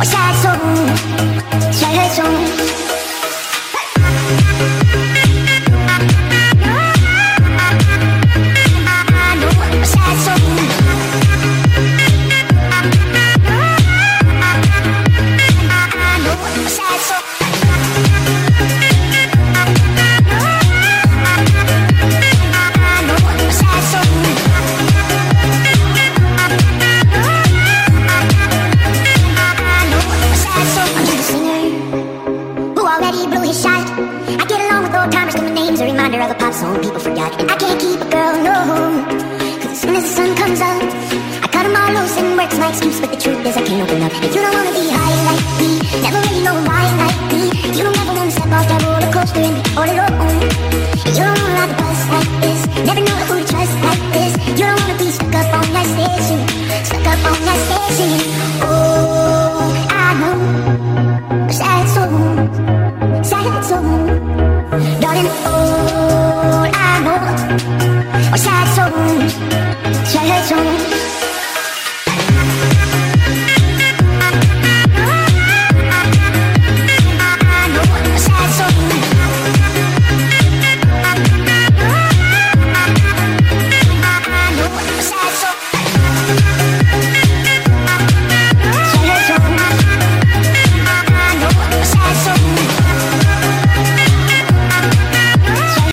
a sad soul, sad soul. Who already blew his shot. I get along with old timers, 'cause my name's a reminder of a pop song people forgot. And I can't keep a girl, no. Cause as soon as the sun comes up, I cut cut 'em all loose and work's my excuse. But the truth is, I can't open up. If you don't wanna be high like me, never really know why like me. You don't ever wanna step off that roller coaster and be all alone. You don't wanna ride the bus like this, never know who to trust like this. You don't wanna be stuck up on that station, stuck up on that station. All I know are